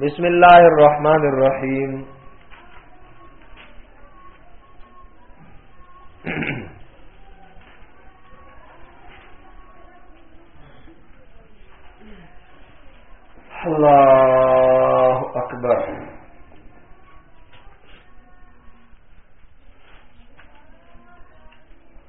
بسم الله الرحمن الرحیم الله اکبر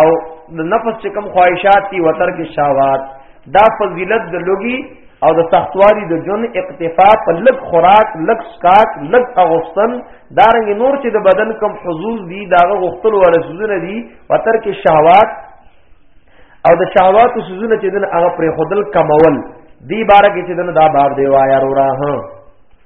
او د نفس چې کوم خواهشات دي وتر کې شاوات دا فضیلت د لوګي او د سختوالي د جن اقتفا په لګ خوراک لګ سکاک لګ اغوستن دارنګ نور چې د بدن کم حضور دي داغه غختل ول سوزونه دي وتر کې شهوات او د شهوات سوزونه چې دن هغه پر خودل کمول دی بارکه چې دن دا باب دی وایا رورا ها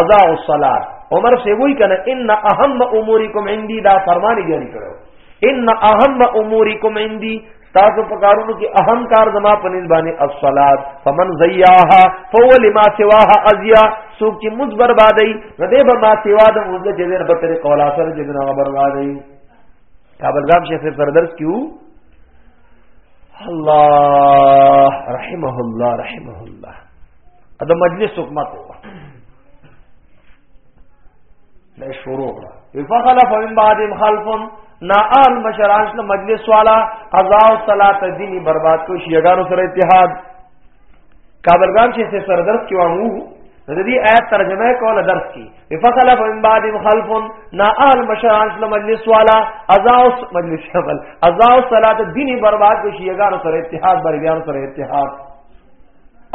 اضاع الصلاه عمر سے وہی کنا ان اهم امورکم عندي دا فرمان جاری کړو ان اهم امورکم عندي تاسو په کارونو کې اهم کار زما په نس باندې الصلات فمن زیاها فهو لما سواها ازیا سوق چې مز بربادای نو دې به ما سوا د مز چې دې په طریقه ولا سره چې دې نه بربادای کابل ګام شیخ سره درس کیو الله رحمه الله رحمه الله د مجلس حکومت وو له شروع کړه فخلف من بعد خلف نا آل مشران شل مجلس والا قضاء صلات دین برباد کو شیعگانو سره اتحاد کابلګان چې سه سره درس کې وامو د دې آیات ترجمه کوله درس کې فخلف من بعد خلف نا آل مشران شل مجلس والا قضاء مجلس شغل قضاء صلات دین برباد کو شیعگانو سره اتحاد برګانو سره اتحاد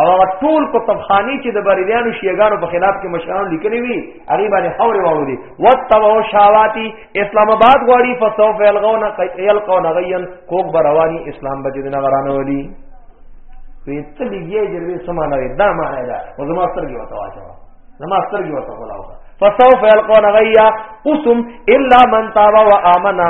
او هغه ټول کتابخانی چې د بریلیانو شیعاګانو په خلاف کې مشرانو لیکلي وي هغه باندې خورې واړو دي وتبو شاواتی اسلام آباد غواړي فسوف یلغون یلقون غین کوک بروانی اسلام بجې نه غرانه ولي وی ته لګي جربې سمانه دا معنی دا او زما سترګې وته واچو زما سترګې وته کولاو فسوف یلقون غیا قسم الا من تاب و امنا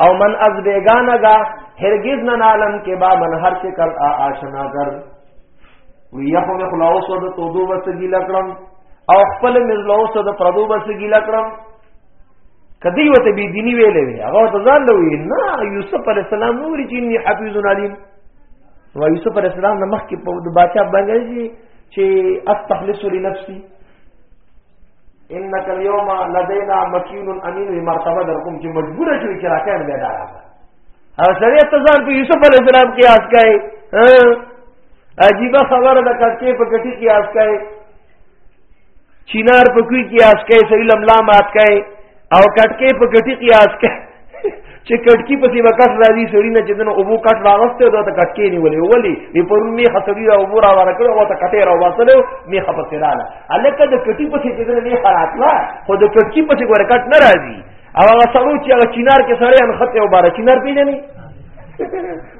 او من از بیگانه گا هرگز ننالم که با من هر چه کل آ آشنا کر وی یخو می خلاوس و دا تودو بس گیل اکرم او خپل می خلاوس و دا پردو بس گیل اکرم کدی وته بی دینی ویلې وی هغه ته ځان له وی نه یوسف علی السلام نور چې نی حفیظ علیم و یوسف علی السلام نه مخکې په بادشاہ باندې چې استخلص لنفسي انك اليوم لدينا مكين امين مرتبه درکم چې مجبور شوی چې راکې نه دا راځه او شریعت ته ځان په یوسف علی السلام کې یاد کړي عجیب خبره ده کټې په کټې کې یاد کړي چینار په کوی کې یاد کړي سړي لملا مات کړي او کټکی په کټی قیاس کې چې کټکی په سی وکټ راځي سړی نه چې دنه اوبو کټ راغسته دا ته کټکی نیولې ولې وی پرون می خسړی را اوبو را ور کړو او ته کټه را واسلو می خپه سراله الکه د کټی په سی چې دنه نه خراتلا خو د کټکی په سی ور کټ نه راځي او هغه سړو چې هغه چینار کې سړی ان خطه او بار چینار پیژنې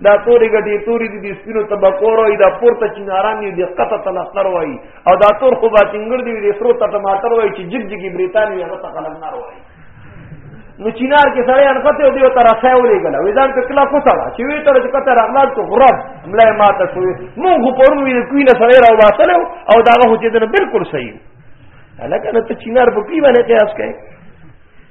دا تورې ګټې تورې دي د سپینو تبکورو دا پورته چیناران دي دقت تلقر وایي او دا تور خو با تنګر دی د سرو ته ټماټر وای چې جګ جګي بریتانیا هغه ته خلک نار وای نو چینار کې سړی انخته دی او تر اسه ولې غلا وزار په کلا کو سره چې وی تر چې کته راغلا ته غرب ملای ماته شوې مونږ پرون وی کوی نه سړی راو واسل او دا هغه چې دنه بالکل صحیح هلکه نو ته چینار په کی باندې قیاس کوي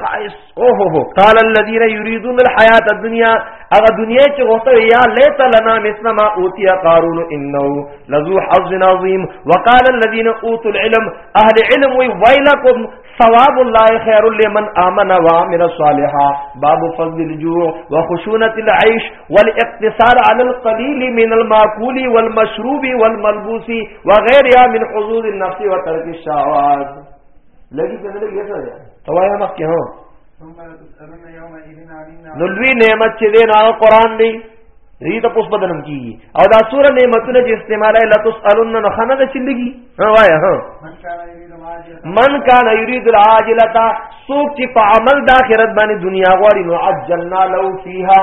خائص او قال الذين يريدون الحياه الدنيا اغه دنیا چې غوته یا لیت لنا مثل ما اوتي قارون انه لذو حظ عظيم وقال الذين اوتوا العلم اهل علم ويلكم ثواب الله خير لمن امن وعمل صالحا باب فضل الجوع وخشونه العيش والاقتصار على القليل من الماكول والمشروب والملبوس وغيرها من حظوظ النفس وترك الشهوات لګي څه لګي څه دی توایا مکه هو نو لوی نعمت چې دی نو قرآن دی دې ته پوس بدنم کیږي او دا سور نعمتونه چې استعماله لا تسالون نو خنه د چندګي ها وایا ها من کان یرید العاجله سوق چې په عمل د اخرت باندې دنیا غواړي نو عجلنا لو فیها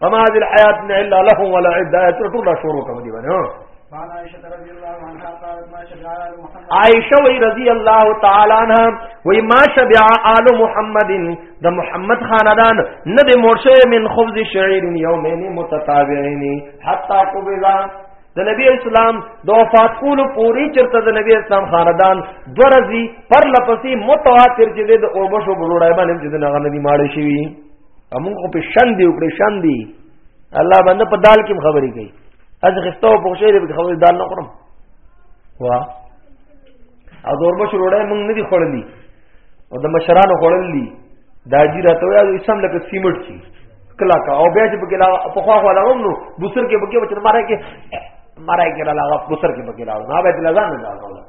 فما هذه الحیات نه الا له ولا عده تر ټول شروع کوم دی باندې عائشہ وی رضی اللہ تعالی عنہ وی ما شبع آل محمد د محمد خاندان نه د مرشه من خبز شعير يومين متتابعين حتى قبضا د نبی اسلام د وفات کولو پوری چرته د نبی اسلام خاندان دورزی پر لپسې متواتر چې د اوربشو بلوړای باندې چې د نغنه دی ماړ شي موږ خو په شان دی وکړي شان دی الله باندې په دال کې خبرې کوي از غستو په شعر کې خبرې دال نه خورم وا او دور مشر وړه موږ نه دي خړلې او د مشرانو خړلې دا جی راته وایي او اسلام لکه سیمټ شي کلا کا او بیا چې په کلا په خوا خوا لاوم نو بوسر کې بګي بچنه مارای کې مارای کې لاغه بوسر کې بګي لاو نه به لزان نه لاو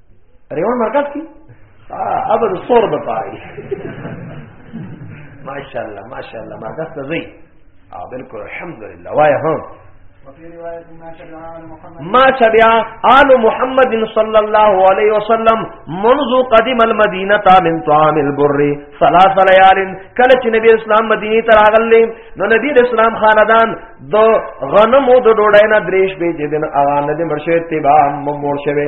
ریوان مرکز کی اب د سور د پاره ماشاءالله ماشاءالله مرکز ته ځي او بالکل الحمدلله وای هم ما شبع آل محمد صلى الله عليه وسلم منذ قدم المدينة من طعام البر ثلاث ليال کله چې نبی اسلام مدینه ته راغلی نو نبی اسلام خاندان د غنمو د ډوډۍ نه درېش به چې دن اغان د مرشد تبا مور شوه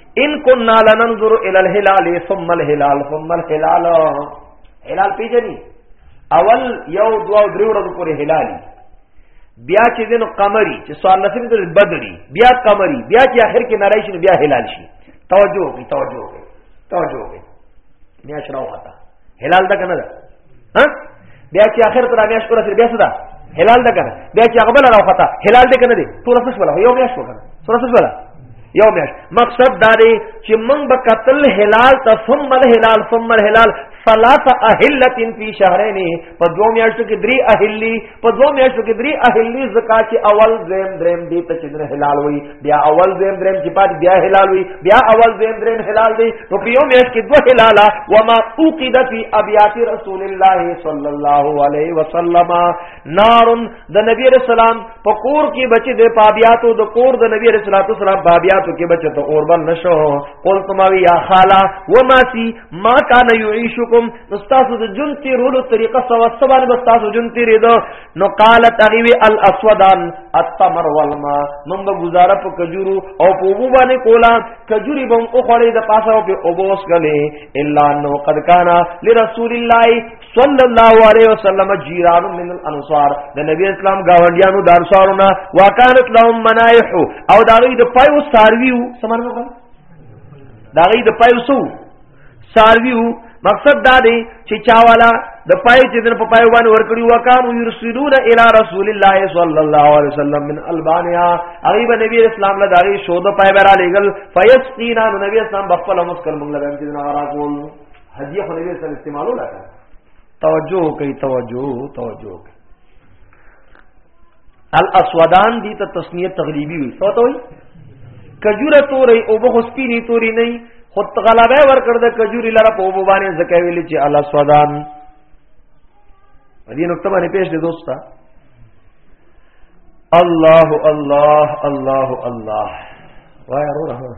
ان كنا لننظر الى الهلال ثم الهلال ثم الهلال هلال پیجنی اول یو دوا درې ورځې پورې هلالي بیا چې دینو قمری چې سوال نصیب د بدري بیا قمری بیا چې اخر کې نارای شي بیا هلال شي توجه وکړئ توجه وکړئ توجه وکړئ میاشت راوخته حلال ده کنه ده ها بیا چې اخر تر میاش پورې سره بیا څه ده حلال ده کنه بیا چې هغه بل راوخته حلال ده کنه دي ټول څه شول یو میاش وکړه ټول څه شول یو میاش مقصد دا دی چې موږ به قتل حلال ته ثم الحلال ثم الحلال ثلاثه اهلتين في شهرين په دوه میاشتو کې درې اهلی په دوه میاشتو کې درې اهلی زکا چې اول زم دریم دې ته چې درې حلال وي بیا اول زم دریم چې پات بیا حلال وي بیا اول زم دریم حلال دی نو په یو میاشت کې دوه حلالا وما اوقد فی ابیات رسول الله صلی الله علیه وسلم نار د نبی رسول الله په کور کې بچي د پابیاتو د کور د نبی رسول الله صلی الله پابیاتو کې بچي ته اوربل نشو قلت ما یا خالا وما سی ما کان یعيشکم نو تاسو د جون تیرولو طریقه سو سبانه بس تاسو جون تیرې دو نو قالت اغوی الاسودان التمر والما من به گزاره په کجورو او په وبو باندې کولا کجوري بم او خړې د پاسه او په وبوس غلې الا نو قد کانا لرسول الله صلی الله علیه وسلم جیران من الانصار د نبی اسلام گاونډیانو د انصارونه وکانت لهم منایح او دا غي د پایو سارویو سمانه دا غي د پایو سو سارویو مقصد دا دی چې چا والا د پای چې د په پای باندې ورکړي وکانو یرسلون الی رسول الله صلی الله علیه وسلم من البانیا غریب نبی اسلام له داغي شو د پای برا لګل فیسقینا نبی اسلام بخپل مسکل موږ لږ چې نه راکول هدیه خو نبی اسلام استعمالو لکه توجه کوي توجه توجه الاسودان دي ته تسنیه تغلیبی وي څه ته وي کجوره تورې او به سپینی تورې نه خود غلبه ور کړ د کجوري لره په وبو باندې زکه ویل چې الله سودان دې نقطه باندې پیش دي دوستا الله الله الله الله وای وروره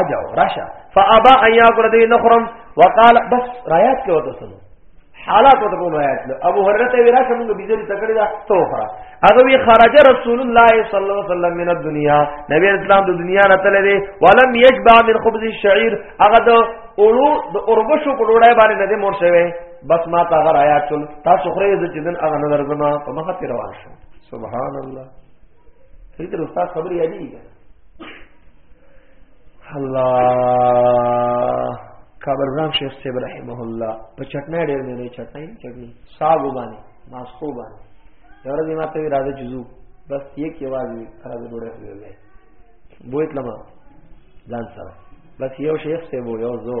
اجاو راشه فابا ان یاکل دی نخرم وقال بس رايات کې وته سنو حالات وته کوم رايات له ابو هرره ته ویرا شمږ بيزل تکړه دا توخرا هغه وی خرج رسول الله صلی الله علیه وسلم من الدنيا نبی اسلام د دنیا نه تللی دی ولم يشبع من خبز الشعير هغه د اورو د اوربشو په ډوړای باندې نه دی مور شوی بس ما تا غرايات تاسو خره د جنن هغه نظر زما په مخه روان شو سبحان الله دې تر استاد خبرې یادېږي الله کابرزان شیخ صاحب رحمه الله په چټنای ډېر نه نه چټنای چټنی صاحب باندې ماسکو باندې یو ورځ ما ته راځي جزو بس یک یواز خراب ډوړې خللې بویت لما ځان سره بس یو شیخ صاحب یو زو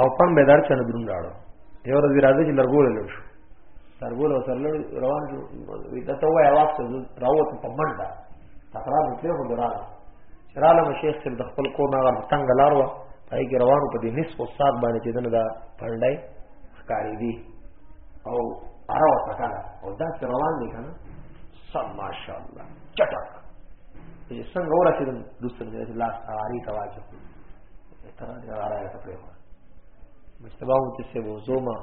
او پم به دار چنه درون راړو یو ورځ راځي چې لرګول له شو لرګول او سره روان شو وی دا ته وای واپس راوت په منډه تقرار په خو درال شراله مشیخ چې د خپل کو نه غر تنگ لار و پای کې روانو په دې نصف او سات باندې چې دنه دا پړډای ښکاری دی او اره وته کنه او دا چې روان دی کنه سم ماشاءالله چټک چې څنګه ورسېدم دوستر دې لاس اړاري تواجه ترا دې راځه ته په وره مشتبه مو چې سبو زوما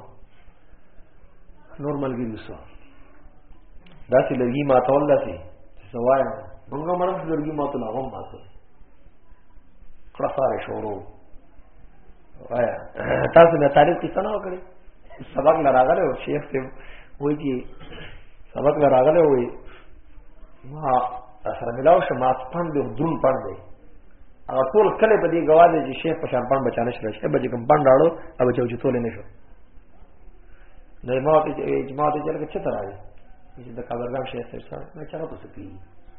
نورمال ګي وسو دا چې لګي ما ته ولا سي سوای موږ مرم چې لګي ما ته نه هم ما ته کړه فارې شورو وایا تاسو نه تاریخ کې څنګه وکړي سبق لراغله او شیخ ته وایي سبق لراغله وایي ما سره ملاو شو ما پند دی درون پند دی هغه ټول کله په دې گواه دی چې شیخ په شان پند بچانه شو شیخ به کوم پند راړو او چې چې ټول نه شو نو ما ته اجماع ته چل کې چتر راځي چې د کابلګام شیخ سره سره نه چلو ته سپی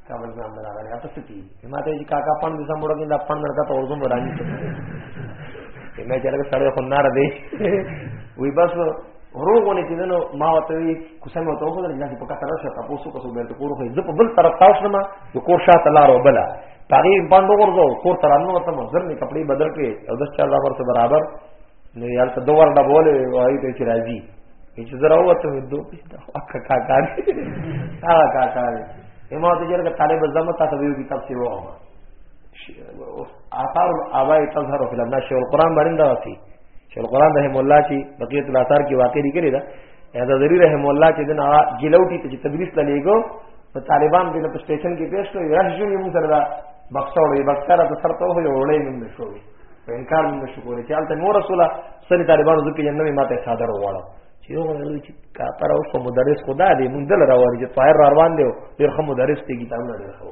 کابلګام نه راغلی تاسو سپی ما ته چې کاکا پند دې سم وړو کې دا پند درته په ورځو مراني څه نه چلګه سره خو نار دی وی بس روغونه چې دنو ما وته وی کوسه مو ته وګورل چې په کتر شو تاسو کو سو بیرته کور خو زه په بل طرف تاسو نه یو کور شاته لار وبله پاره باندې ورځو کور تر نو ته زر نه کپڑے بدل کې او 10000 ورته برابر نو یار ته دوه ورډه بوله وای ته چې راځي چې زرا وته دو پیسه اکا کا کا کا کا کا امام ته جرګه طالب زمو تاسو ویو کتاب سی وو آثار الاباء تظهر فی الناس والقران باندې دا وسی شیخ القرآن رحم الله چې بقیت الاثار کې واقع دي کړی دا دا ذری رحم الله چې دنا جلوټي ته تدریس ته لېګو په طالبان دې په سټیشن کې پیښ کړو یې شو یې موږ سره دا بخښوړې بخښره ته سره ته هو یو وړې موږ شوې په انکار موږ شو کولې چې البته مور رسوله سره طالبانو ځکه یې نوې ماته صادر وړه چې یو غوړل چې کاپر او مدرس خدا دې موږ دل راوړي چې طاهر روان دی ډېر خمو مدرس دی کتاب نه ډېر خو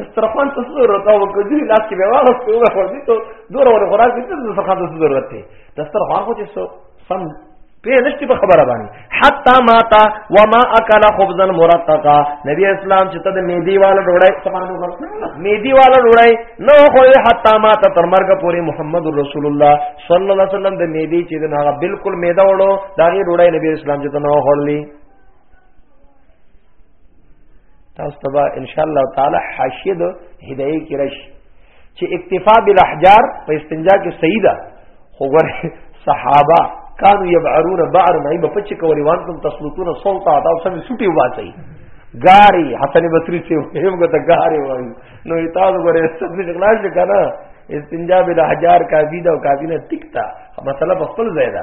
دسترخوان ته ضرورت او کجوري لاس کې به واغستې او ورځي ته دوره ور خوراک دې دسترخوان ته ضرورت دی دسترخوان خو چې سم په نشتی په خبره باندې حتا ماتا وما اکل خبزا مرتقا نبی اسلام چې ته میدی والا ډوړای سمانو میدی والا ډوړای نو خو حتا ماتا تر مرګ پورې محمد رسول الله صلی الله علیه وسلم د میدی چې نه بالکل میدا وړو دا غي ډوړای نبی اسلام چې ته نو خورلی تاسو ته ان شاء الله تعالی حاشیه د هدايه کې راشي چې اکتفا بالاحجار په استنجا کې صحیح ده خو ګور صحابه کانو یبعرون بعر نه په پچ کوي وان تم تسلطون صوت ادا او سم سټي واسي غاری حسن بصری سے هیمګه ته غاری وایي نو تاسو ګور سب دې خلاص کړه استنجا بالاحجار کا بيد او کا بينه تکتا مسله په خپل ځای ده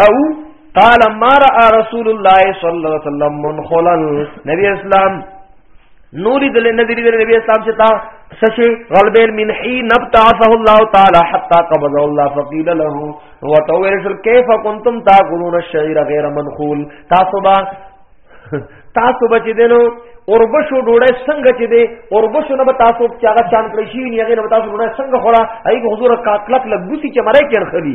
داو قال ما را رسول الله صلی الله علیه وسلم منخلا نبی اسلام نوری دل نبی دل نبی اسلام چتا سشی غلبین من حی نبتعثه الله تعالی حتا قبض الله فقیل له وتورسل کیف کنتم تاکلون الشعیر غیر منخول تاسو با تاسو بچ دینو اوربشو ډوړې څنګه چې دې اوربشو نه تاسو چې هغه چان کړی شي نه هغه نه تاسو ډوړې څنګه خورا هغه حضور کا کلک لګوسی چې مړای کړ خلی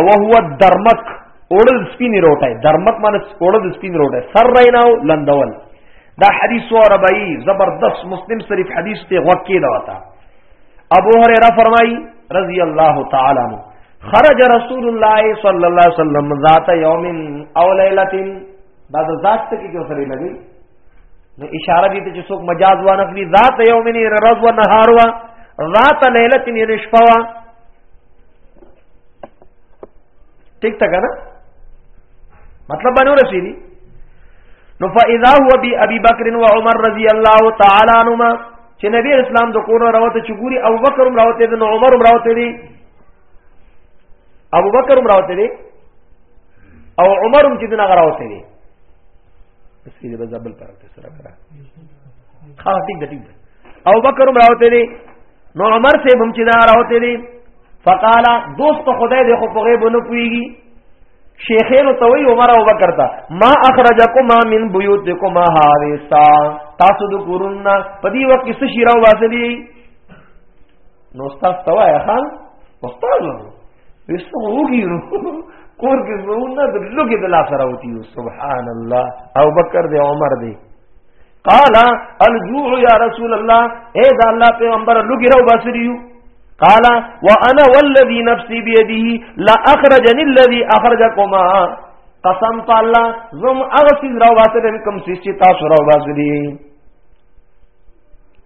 او هو درمک اوړل سپین روټه درمک معنی اوړل سپین روټه سر ریناو لندول دا حدیث و ربعی زبردست مسلم شریف حدیث ته غوکی دا وتا ابو هريره فرمای رضی الله تعالی عنہ خرج رسول الله صلی الله علیه وسلم ذات یوم او ليله دا د ذات ته کې سره لګي نو اشاره دي ته چې څوک مجاز وانه کړی ذات یوم نه رز و نهار و ذات ليله نه شپه ټیک تا کنه مطلب باندې ورسېدي نو فاذا هو بي ابي بکر و عمر رضی الله تعالی عنهما چې نبی اسلام د کور راوته چې ګوري ابو بکر هم راوته دي نو عمر هم راوته دي ابو بکر هم راوته دي او عمر هم چې دغه راوته دي بس دې بزبل پر سره کرا ها ټیک ده ټیک ده ابو بکر هم راوته دي نو عمر سے بم چې دا راوته دي فقالا دوست خدای دې خو په غیب نه پويږي شیخین تو وی عمر او بکر تا ما اخرجکما من بیوتکما حارسا تاسو د کورونا په دی وخت کې څه شیرا واسلی نو استاد توا یا خان استاد ورو وسو وګیرو کور کې زونه د لوګي د لا سره وتی سبحان الله او بکر دې عمر دې قال الجوع يا رسول الله اے دا الله پیغمبر لګی راو باسریو قال وانا والذي نفسي بيده لا اخرجني الذي اخرجكما قسم په الله زم اغه سیز راو باسرم کوم سیس چې تاسو راو باسری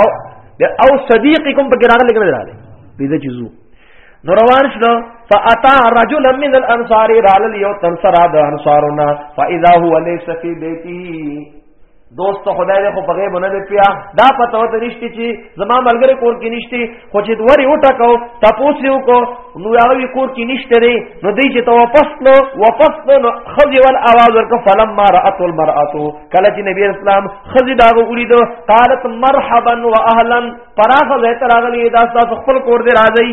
او او صدیقکم پکې راغلی کنه راغلی پیدا چې زو نو روان شو فاتا رجل من الانصار رال یو تنصر د انصارنا فاذا هو ليس في بيتي دوست خدای دې خو په غیب نه دی پیا دا پته وته نشتی چې زما ملګری کور کې نشتی خو چې دوری وټکاو تاسو یو کو نو هغه کور کې نشته لري نو دی چې تو واپس نو واپس نو خزي ول आवाज ورک فلم ما رات المرأه کله چې نبی اسلام خزي داغه ولید قالت مرحبا واهلا پراخه زه تر هغه دا تاسو خپل کور دی راځي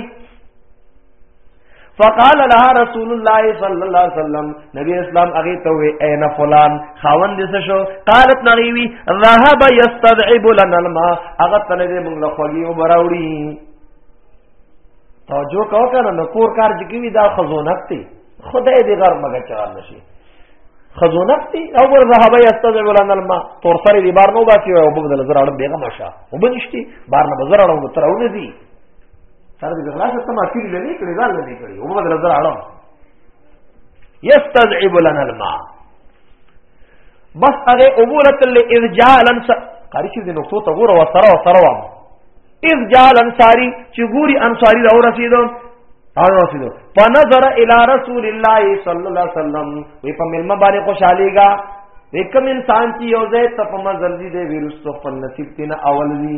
فقال لها رسول الله صلى الله عليه وسلم نبی اسلام هغه ته وی اين فلان خاوند دې شو قالت نغيوي ذهب يستدعب لنا الماء هغه تنه دې موږ له خوږي او براوړي توجه کو کنه نو کور کار جګوي دا خزونت دی خدای دې غر مګه چار نشي خزونت دی او ور ذهب يستدعب لنا الماء تور سره دې بار نو باسي او بغدل زرا له بیغه ماشه وبنشتي بار نه بزرا له ترونه دي سره دې خلاص ته ما کړی لنی کړی ځان لنی کړی او بدل زړه اړم یستذعب لنا الماء بس هغه عبورت الارجالا قاری چې د نقطو ته ګوره و سره و سره و اذ جال انصاری چې ګوري انصاری راو رسیدو او رسیدو فنظر الى رسول الله صلی الله علیه وسلم وی په ملما باندې خوشاليګا وکم انسان چې یو ځای ته په مزل دی ویروس خپل نصیب تینا اول دی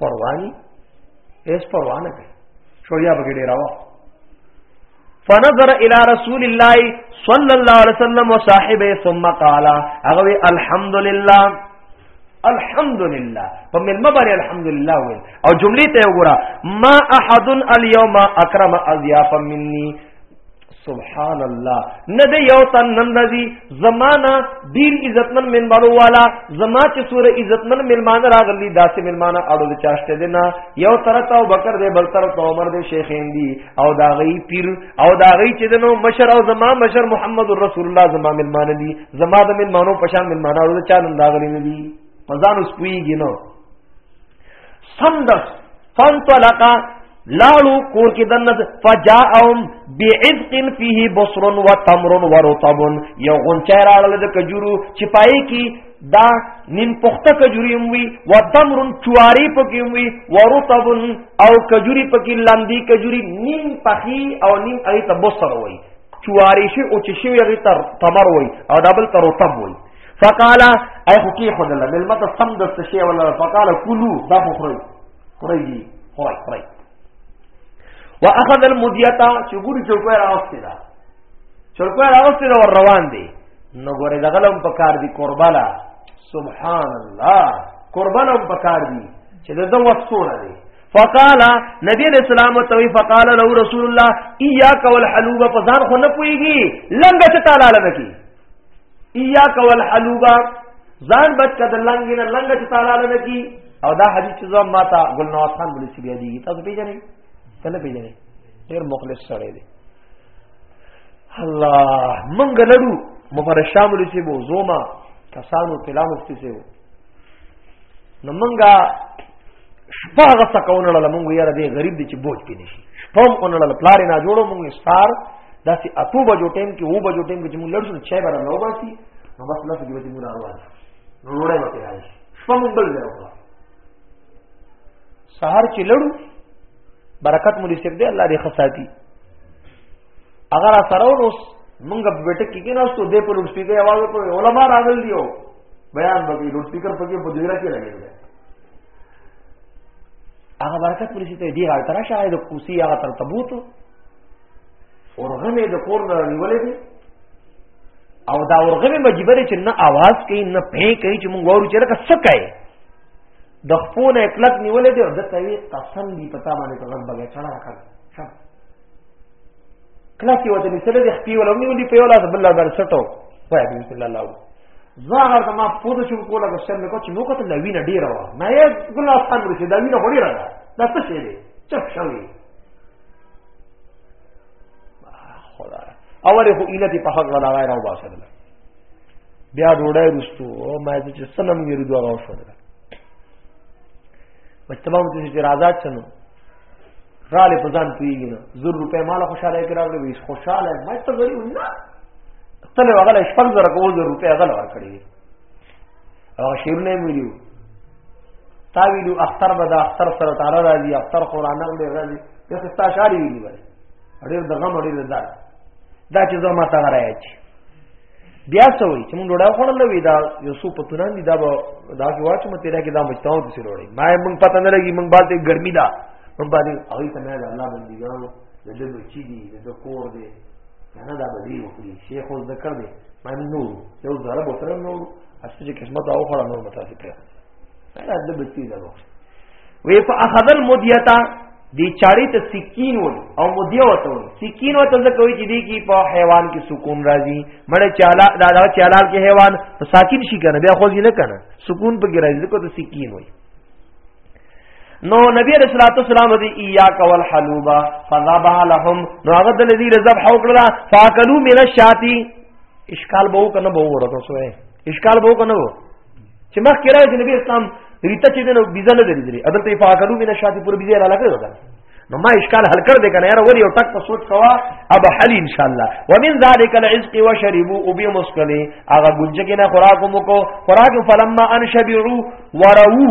پرواني هیڅ پروا نه کوي شوریا بګی ډیر راو فنظر الى رسول الله صلى الله عليه وسلم وصاحبه ثم قال اغوي الحمد لله الحمد لله په ملما باندې الحمد لله ویل او جملې ته وګوره ما احد اليوم اکرم اضيافا مني سبحان الله نه دی یو تن نن راځي زمانہ ډیر عزتمن منبرو والا زما چې سور عزتمن ملمان راغلی داسې ملمان اړو د چاشته دی نه یو طرف او بکر دی بل طرف عمر دی شیخین دی او دا غي پیر او دا غي چې دنو مشر او زما مشر محمد رسول الله زما ملمان دی زما د ملمانو پشان ملمان اړو د چا نن راغلی نه دی پزان اوس پویږي نو سمدس فانطلقا لاړو کور کې دنه فجاءهم بعذق فيه بصر وتمر ورطب یو غنچه راړل د کجورو چې پای کې دا نیم پخته کجوري هم وي و تمر چواري پکې هم وي ورطب او کجوري پکې لاندې کجوري نیم پخي او نیم اي ته بصر وي چواري شي او چې شي هغه تر تمر وي او دبل تر رطب وي فقال اي خو کې خو دل مل مت سم د څه شي ولا فقال كلو دا خو خوري خوري دي خوري خوري واخذ المديتا چې ګوري چې کوه راوستي دا چې کوه راوستي دا ور روان دي نو ګوره دغلم په کار دي قربالا سبحان الله قربانم په کار دي چې د دوه سونه دي فقال نبی علیہ السلام توی فقال له رسول الله ایاک والحلوب فزان خو نه پويږي لنګ ته تعالی لنکی ایاک والحلوبا ځان بچ کده لنګ نه لنګ چې تعالی نه کی او دا حدیث چې زما ماته ګل نواز خان بلی چې بیا دی تاسو پیژنئ کله پیژنئ ډیر مخلص سره دی الله منګ لړو مفرشام لسی بو زوما کسانو تلامو ستې سیو نو مونږه شپه غسه کونه لاله مونږ یاره دې غریب دي چې بوج کې نشي شپه کونه لاله پلار نه جوړو مونږ ستار داسې اتو بجو ټیم کې وو بجو ټیم کې چې مونږ لړشو چې بار نو باسي نو بس لاسو کې به مونږ روان نو وړای وته راځي شپه مونږ بل ځای وکړه سحر چې لړو برکت مو دې سپ دې الله دې خصاتی اگر سره اوس مونږ بیٹک کې کې نو ستو دې په لوډ سپیکر आवाज په علما راغل دیو بیان بګي لوډ سپیکر پکې په دیره کې لګي دی هغه برکت پرې ته دی غاړه ترا شاید کوسی هغه تر تبوت اورغمه د کور نه نیولې دي او دا اورغمه مجبره چې نه आवाज کوي نه پې کوي چې موږ وورو چې لکه څه کوي د خپل اکلک نیولې دي او د توی قسم دی پتا باندې ته غږ بګه چړا کړ شب کله چې وته نسله د خپل ولوم نیولې په ولا بل الله بر سټو وای بسم الله زه هغه زما پوزه چې کوله بس څنګه کو چې نو کته لوینه ډیره و ما یې ګل افغان ورسې دا وینه وړي را دا څه شي دی چپ شوی خدا اوره خو اله دی په حق ولا غیر او باسل بیا ډوړای رستو او ما دې چې سلام یې ردو راو شو دا بس تمام دې چې راځات شنو غالب په ځان پیږي نه زر روپے مال خوشاله کې راغلی وي خوشاله ما ته غریب نه تل وغله شپږ زره کو زر روپے غل ور کړی او شیر نه ویلو تا ویلو اختر به دا اختر سره تعالی راځي اختر قران نه راځي که ستا شاری ویلی وره ډیر دغه مړي ده دا چې زما ته راځي بیا سوي چې موږ ډوډۍ خوړلې وي دا یو څو پتونان دي دا به دا کې واچو مته راګي دا مجتاو دي سره وړي ما موږ پته نه لګي موږ باندې ګرمي ده موږ باندې هغه ته نه الله باندې ګانو د دې بچی دي د کور دي نه دا به دی وکړي شیخ او ذکر دی ما نو یو ضرب وتر نو اصل چې قسمت او خړه نو متاسفه دا د بچی ده وی په اخذل مدیتا دی چاړی ته سکین ول او مدیه وته ول سکین وته ځکه وی چې دی کی په حیوان کې سکون راځي مړ چالا دا دا چالال کې حیوان نو ساکن شي کنه بیا خو ځی نه کنه سکون په کې راځي ځکه ته سکین وای نو نبی رسول الله سلام دی ایاک والحلوبا فذبح لهم نو هغه د نبی رزب حو کړه فاکلوا من الشاتی اشکال بو کنه بو ورته سوې اشکال بو کنه بو چې ما کې راځي نبی اسلام ریته چې دنو بيزه نه درځي عدالت یې پاکلو مینه شاته پور بيزه را لګي وکړه نو ما اشکال حل کړ دې کنه یار وری او ټک په سوچ کوا اب حل ان شاء الله ومن ذلك العزق وشربوا وبي مسکلي هغه ګنجګ نه خوراک مو کو خوراک فلما ان شبعوا ورو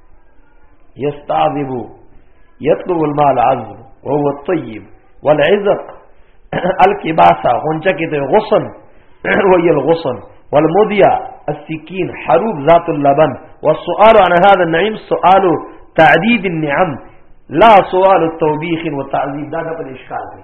یستعذب یطلب المال عذب وهو الطيب والعزق الكباسه غنچه کې ته غصن وهي الغصن والمضيه السكين حروب ذات اللبن والسؤال عن هذا النعيم سؤال تعديد النعم لا سؤال التوبيخ وتعذيب دا په اشکال دی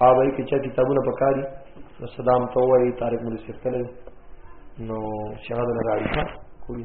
هغه کې چې کتابونه پکاري نو صدام ته وایي طارق مولوی صاحب کله نو شهادت نه راځي کوی